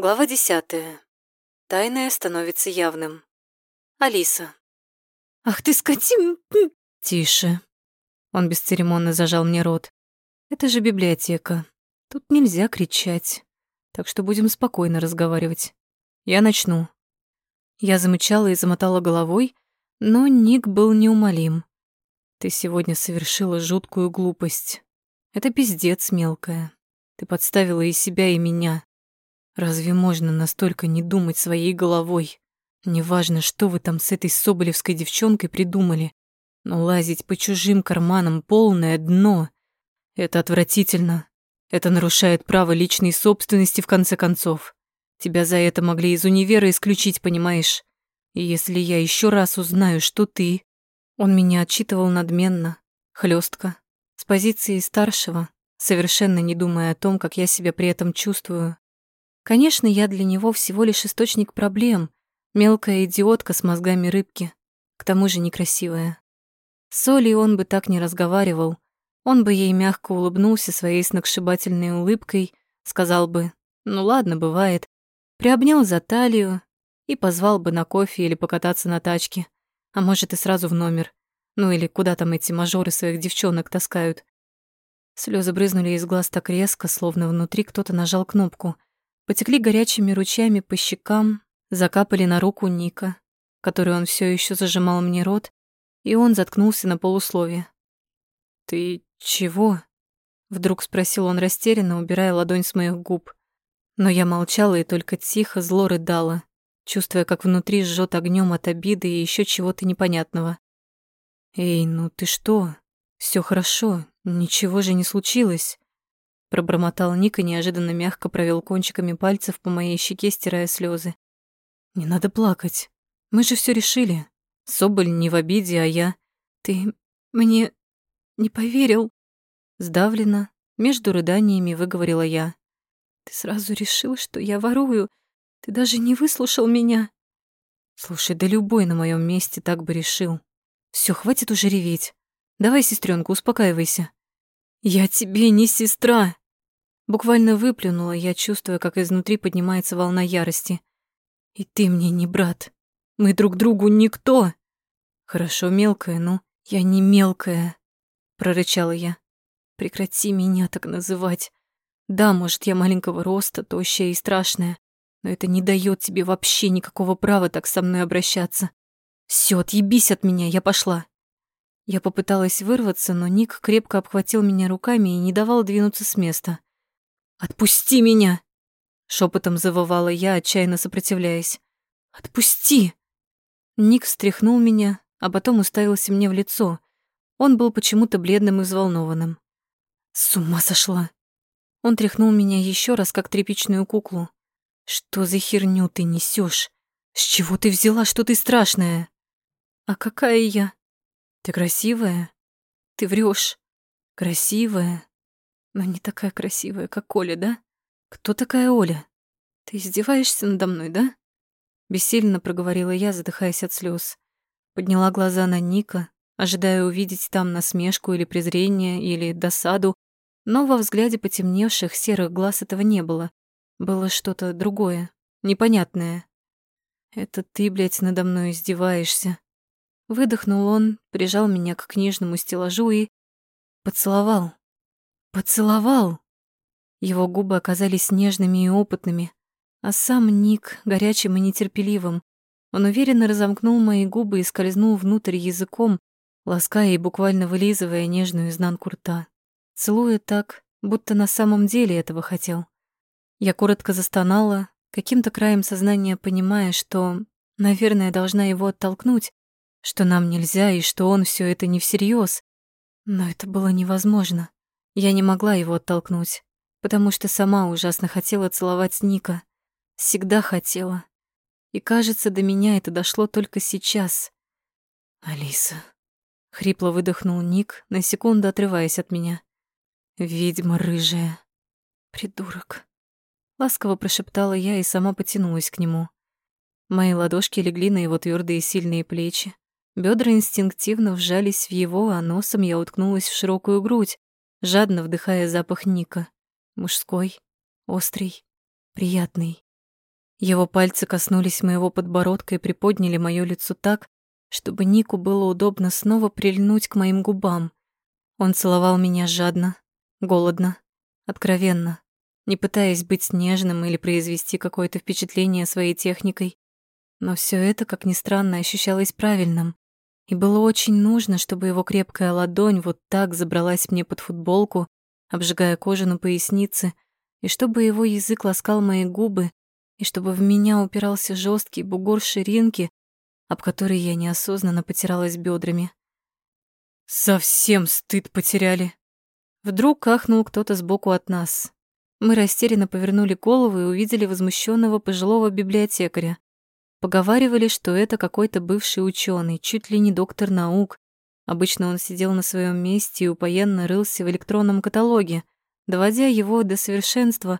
Глава десятая. Тайное становится явным. Алиса. «Ах ты скотин!» «Тише». Он бесцеремонно зажал мне рот. «Это же библиотека. Тут нельзя кричать. Так что будем спокойно разговаривать. Я начну». Я замычала и замотала головой, но Ник был неумолим. «Ты сегодня совершила жуткую глупость. Это пиздец мелкая. Ты подставила и себя, и меня. Разве можно настолько не думать своей головой? Неважно, что вы там с этой соболевской девчонкой придумали, но лазить по чужим карманам полное дно — это отвратительно. Это нарушает право личной собственности в конце концов. Тебя за это могли из универа исключить, понимаешь? И если я еще раз узнаю, что ты... Он меня отчитывал надменно, хлестко, с позиции старшего, совершенно не думая о том, как я себя при этом чувствую. Конечно, я для него всего лишь источник проблем, мелкая идиотка с мозгами рыбки, к тому же некрасивая. С Олей он бы так не разговаривал, он бы ей мягко улыбнулся своей сногсшибательной улыбкой, сказал бы «ну ладно, бывает», приобнял за талию и позвал бы на кофе или покататься на тачке, а может и сразу в номер, ну или куда там эти мажоры своих девчонок таскают. Слезы брызнули из глаз так резко, словно внутри кто-то нажал кнопку — потекли горячими ручьями по щекам, закапали на руку Ника, которой он все еще зажимал мне рот, и он заткнулся на полусловие. «Ты чего?» — вдруг спросил он растерянно, убирая ладонь с моих губ. Но я молчала и только тихо зло рыдала, чувствуя, как внутри жжет огнем от обиды и еще чего-то непонятного. «Эй, ну ты что? Все хорошо, ничего же не случилось». Пробормотал Ник и неожиданно мягко провел кончиками пальцев по моей щеке, стирая слезы. «Не надо плакать. Мы же все решили. Соболь не в обиде, а я... Ты мне не поверил?» Сдавленно, между рыданиями выговорила я. «Ты сразу решил, что я ворую. Ты даже не выслушал меня». «Слушай, да любой на моем месте так бы решил. Все, хватит уже реветь. Давай, сестренка, успокаивайся». «Я тебе не сестра!» Буквально выплюнула я, чувствуя, как изнутри поднимается волна ярости. «И ты мне не брат. Мы друг другу никто!» «Хорошо, мелкая, но я не мелкая», — прорычала я. «Прекрати меня так называть. Да, может, я маленького роста, тощая и страшная, но это не дает тебе вообще никакого права так со мной обращаться. Все, отъебись от меня, я пошла». Я попыталась вырваться, но Ник крепко обхватил меня руками и не давал двинуться с места. «Отпусти меня!» Шепотом завывала я, отчаянно сопротивляясь. «Отпусти!» Ник встряхнул меня, а потом уставился мне в лицо. Он был почему-то бледным и взволнованным. «С ума сошла!» Он тряхнул меня еще раз, как тряпичную куклу. «Что за херню ты несешь? С чего ты взяла, что ты страшная?» «А какая я?» «Ты красивая?» «Ты врешь. Красивая, но не такая красивая, как Оля, да? Кто такая Оля? Ты издеваешься надо мной, да? Бессильно проговорила я, задыхаясь от слез. Подняла глаза на Ника, ожидая увидеть там насмешку или презрение, или досаду, но во взгляде потемневших серых глаз этого не было. Было что-то другое, непонятное. «Это ты, блядь, надо мной издеваешься». Выдохнул он, прижал меня к книжному стеллажу и поцеловал. Поцеловал. Его губы оказались нежными и опытными, а сам Ник горячим и нетерпеливым. Он уверенно разомкнул мои губы и скользнул внутрь языком, лаская и буквально вылизывая нежную изнанку рта. Целуя так, будто на самом деле этого хотел. Я коротко застонала, каким-то краем сознания понимая, что, наверное, должна его оттолкнуть, что нам нельзя и что он все это не всерьез. Но это было невозможно. Я не могла его оттолкнуть, потому что сама ужасно хотела целовать Ника. Всегда хотела. И, кажется, до меня это дошло только сейчас. «Алиса», — хрипло выдохнул Ник, на секунду отрываясь от меня. «Ведьма рыжая. Придурок». Ласково прошептала я и сама потянулась к нему. Мои ладошки легли на его твердые сильные плечи. Бедра инстинктивно вжались в его, а носом я уткнулась в широкую грудь, жадно вдыхая запах Ника. Мужской, острый, приятный. Его пальцы коснулись моего подбородка и приподняли моё лицо так, чтобы Нику было удобно снова прильнуть к моим губам. Он целовал меня жадно, голодно, откровенно, не пытаясь быть нежным или произвести какое-то впечатление своей техникой. Но всё это, как ни странно, ощущалось правильным. И было очень нужно, чтобы его крепкая ладонь вот так забралась мне под футболку, обжигая кожу на пояснице, и чтобы его язык ласкал мои губы, и чтобы в меня упирался жесткий бугор ширинки, об который я неосознанно потиралась бедрами. «Совсем стыд потеряли!» Вдруг ахнул кто-то сбоку от нас. Мы растерянно повернули головы и увидели возмущенного пожилого библиотекаря. Поговаривали, что это какой-то бывший ученый, чуть ли не доктор наук. Обычно он сидел на своем месте и упоенно рылся в электронном каталоге, доводя его до совершенства,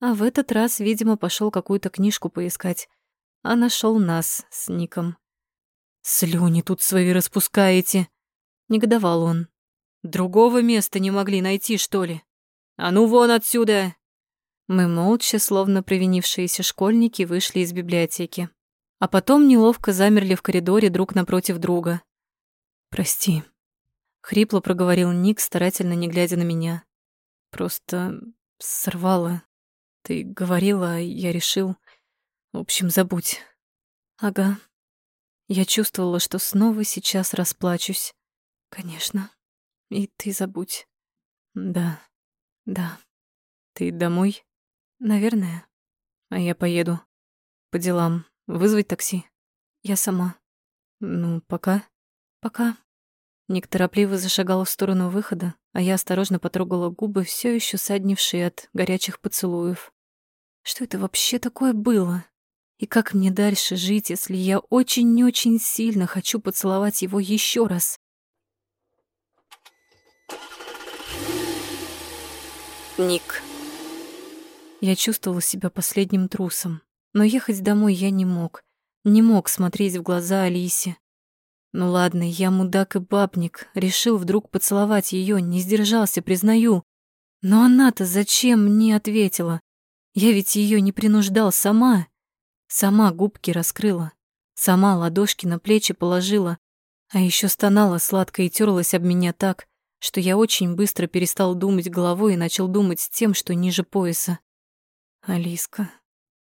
а в этот раз, видимо, пошел какую-то книжку поискать, а нашел нас с Ником. «Слюни тут свои распускаете!» — негодовал он. «Другого места не могли найти, что ли? А ну вон отсюда!» Мы молча, словно провинившиеся школьники, вышли из библиотеки. А потом неловко замерли в коридоре друг напротив друга. «Прости», — хрипло проговорил Ник, старательно не глядя на меня. «Просто сорвало. Ты говорила, а я решил... В общем, забудь». «Ага», я чувствовала, что снова сейчас расплачусь. Конечно. И ты забудь. Да. Да. Ты домой? Наверное. А я поеду. По делам. Вызвать такси? Я сама. Ну, пока. Пока. Ник торопливо зашагал в сторону выхода, а я осторожно потрогала губы, все еще саднившие от горячих поцелуев. Что это вообще такое было? И как мне дальше жить, если я очень-очень сильно хочу поцеловать его еще раз? Ник. Я чувствовала себя последним трусом, но ехать домой я не мог. Не мог смотреть в глаза Алисе. Ну ладно, я мудак и бабник, решил вдруг поцеловать ее, не сдержался, признаю. Но она-то зачем мне ответила? Я ведь ее не принуждал сама. Сама губки раскрыла, сама ладошки на плечи положила, а еще стонала сладко и терлась об меня так, что я очень быстро перестал думать головой и начал думать тем, что ниже пояса. Алиска,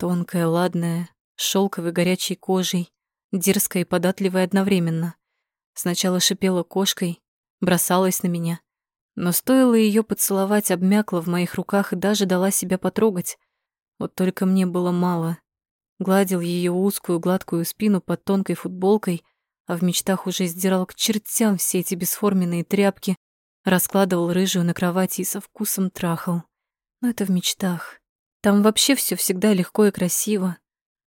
тонкая, ладная, шелковой горячей кожей, дерзкая и податливая одновременно. Сначала шипела кошкой, бросалась на меня, но стоило ее поцеловать, обмякла в моих руках и даже дала себя потрогать. Вот только мне было мало гладил ее узкую гладкую спину под тонкой футболкой, а в мечтах уже сдирал к чертям все эти бесформенные тряпки, раскладывал рыжую на кровати и со вкусом трахал. Но это в мечтах. Там вообще все всегда легко и красиво.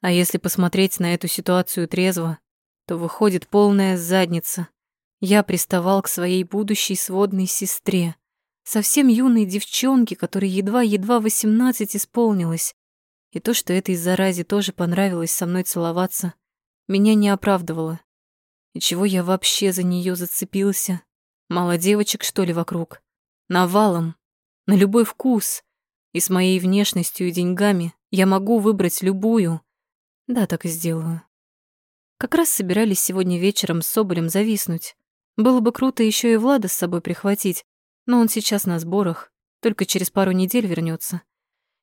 А если посмотреть на эту ситуацию трезво, то выходит полная задница. Я приставал к своей будущей сводной сестре, совсем юной девчонке, которой едва-едва восемнадцать исполнилось. И то, что этой заразе тоже понравилось со мной целоваться, меня не оправдывало. И чего я вообще за нее зацепился? Мало девочек, что ли, вокруг? Навалом, на любой вкус. И с моей внешностью и деньгами я могу выбрать любую. Да, так и сделаю. Как раз собирались сегодня вечером с Соболем зависнуть. Было бы круто еще и Влада с собой прихватить, но он сейчас на сборах, только через пару недель вернется.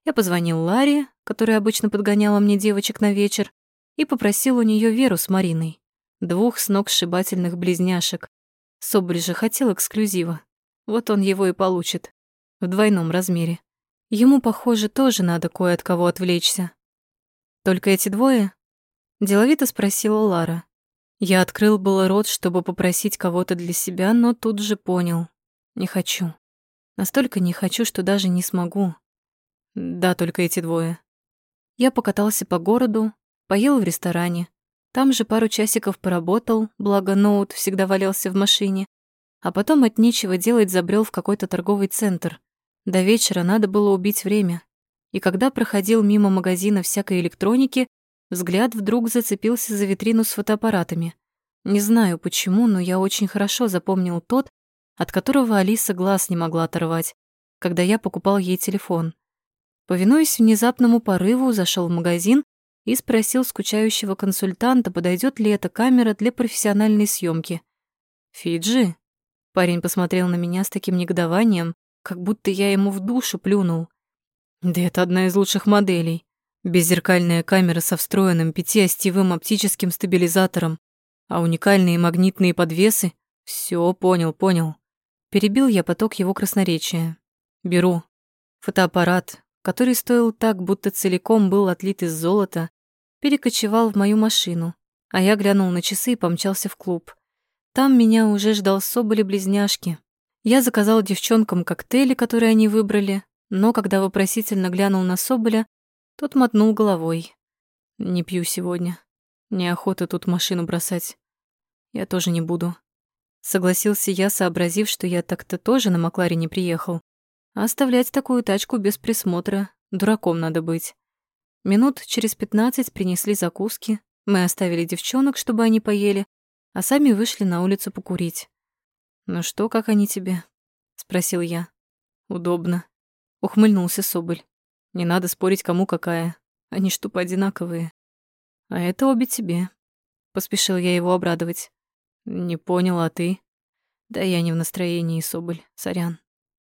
Я позвонил Ларе, которая обычно подгоняла мне девочек на вечер, и попросил у нее Веру с Мариной, двух с ног сшибательных близняшек. Соболь же хотел эксклюзива. Вот он его и получит. В двойном размере. Ему, похоже, тоже надо кое от кого отвлечься. «Только эти двое?» Деловито спросила Лара. Я открыл было рот, чтобы попросить кого-то для себя, но тут же понял. Не хочу. Настолько не хочу, что даже не смогу. Да, только эти двое. Я покатался по городу, поел в ресторане. Там же пару часиков поработал, благо ноут всегда валялся в машине. А потом от нечего делать забрел в какой-то торговый центр. До вечера надо было убить время. И когда проходил мимо магазина всякой электроники, взгляд вдруг зацепился за витрину с фотоаппаратами. Не знаю почему, но я очень хорошо запомнил тот, от которого Алиса глаз не могла оторвать, когда я покупал ей телефон. Повинуясь внезапному порыву, зашел в магазин и спросил скучающего консультанта, подойдет ли эта камера для профессиональной съемки. «Фиджи?» Парень посмотрел на меня с таким негодованием, как будто я ему в душу плюнул. «Да это одна из лучших моделей. Беззеркальная камера со встроенным пятиостевым оптическим стабилизатором, а уникальные магнитные подвесы — все понял, понял. Перебил я поток его красноречия. Беру. Фотоаппарат, который стоил так, будто целиком был отлит из золота, перекочевал в мою машину, а я глянул на часы и помчался в клуб. Там меня уже ждал Соболи-близняшки. Я заказал девчонкам коктейли, которые они выбрали, но когда вопросительно глянул на Соболя, тот мотнул головой. «Не пью сегодня. Неохота тут машину бросать. Я тоже не буду». Согласился я, сообразив, что я так-то тоже на Макларене приехал. А оставлять такую тачку без присмотра дураком надо быть. Минут через пятнадцать принесли закуски, мы оставили девчонок, чтобы они поели, а сами вышли на улицу покурить. «Ну что, как они тебе?» — спросил я. «Удобно», — ухмыльнулся Соболь. Не надо спорить, кому какая. Они ж тупо одинаковые. А это обе тебе. Поспешил я его обрадовать. Не понял, а ты? Да я не в настроении, Соболь, сорян.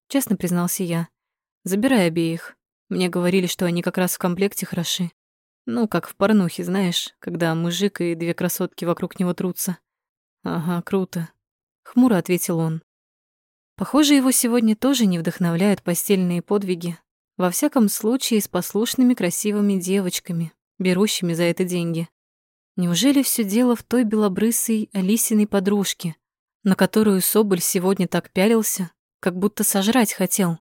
Честно признался я. Забирай обеих. Мне говорили, что они как раз в комплекте хороши. Ну, как в порнухе, знаешь, когда мужик и две красотки вокруг него трутся. Ага, круто. Хмуро ответил он. Похоже, его сегодня тоже не вдохновляют постельные подвиги, во всяком случае, с послушными красивыми девочками, берущими за это деньги. Неужели все дело в той белобрысой Алисиной подружке, на которую Соболь сегодня так пялился, как будто сожрать хотел?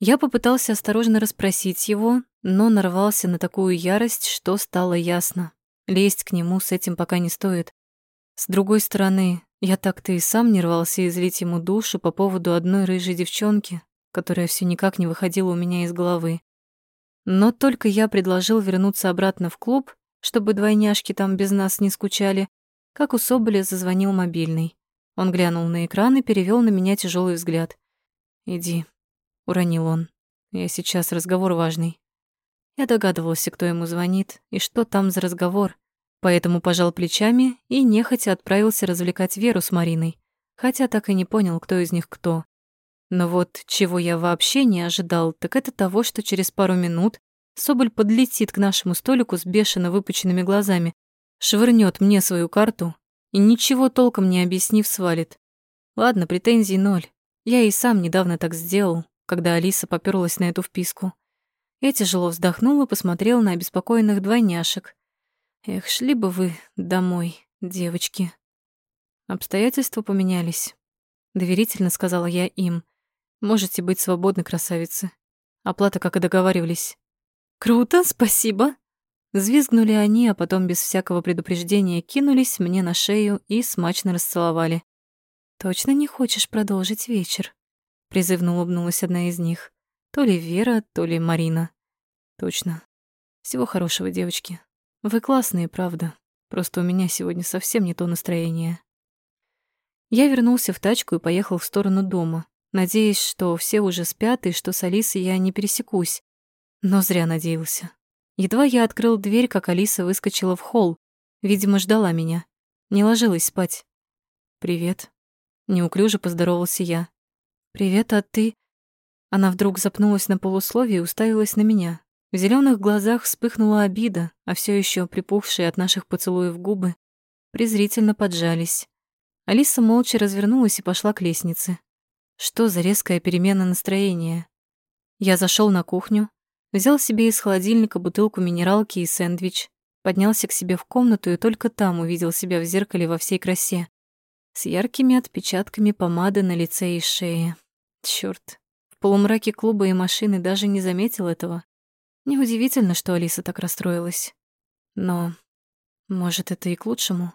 Я попытался осторожно расспросить его, но нарвался на такую ярость, что стало ясно. Лезть к нему с этим пока не стоит. С другой стороны, я так-то и сам не рвался излить ему душу по поводу одной рыжей девчонки, которая все никак не выходила у меня из головы. Но только я предложил вернуться обратно в клуб, чтобы двойняшки там без нас не скучали, как у Соболя зазвонил мобильный. Он глянул на экран и перевел на меня тяжелый взгляд. «Иди», — уронил он. «Я сейчас разговор важный». Я догадывался, кто ему звонит и что там за разговор, поэтому пожал плечами и нехотя отправился развлекать Веру с Мариной, хотя так и не понял, кто из них кто. Но вот чего я вообще не ожидал, так это того, что через пару минут Соболь подлетит к нашему столику с бешено выпученными глазами, швырнет мне свою карту и ничего толком не объяснив свалит. Ладно, претензий ноль. Я и сам недавно так сделал, когда Алиса попёрлась на эту вписку. Я тяжело вздохнул и посмотрел на обеспокоенных двойняшек. Эх, шли бы вы домой, девочки. Обстоятельства поменялись. Доверительно сказала я им. Можете быть свободны, красавицы. Оплата, как и договаривались. Круто, спасибо. Взвизгнули они, а потом без всякого предупреждения кинулись мне на шею и смачно расцеловали. «Точно не хочешь продолжить вечер?» Призывно улыбнулась одна из них. То ли Вера, то ли Марина. «Точно. Всего хорошего, девочки. Вы классные, правда. Просто у меня сегодня совсем не то настроение». Я вернулся в тачку и поехал в сторону дома, надеясь, что все уже спят и что с Алисой я не пересекусь. Но зря надеялся. Едва я открыл дверь, как Алиса выскочила в холл. Видимо, ждала меня. Не ложилась спать. «Привет». Неуклюже поздоровался я. «Привет, а ты...» Она вдруг запнулась на полусловие и уставилась на меня. В зеленых глазах вспыхнула обида, а все еще припухшие от наших поцелуев губы презрительно поджались. Алиса молча развернулась и пошла к лестнице. Что за резкая перемена настроения? Я зашел на кухню, взял себе из холодильника бутылку минералки и сэндвич, поднялся к себе в комнату и только там увидел себя в зеркале во всей красе, с яркими отпечатками помады на лице и шее. Чёрт, в полумраке клуба и машины даже не заметил этого. Неудивительно, что Алиса так расстроилась. Но, может, это и к лучшему.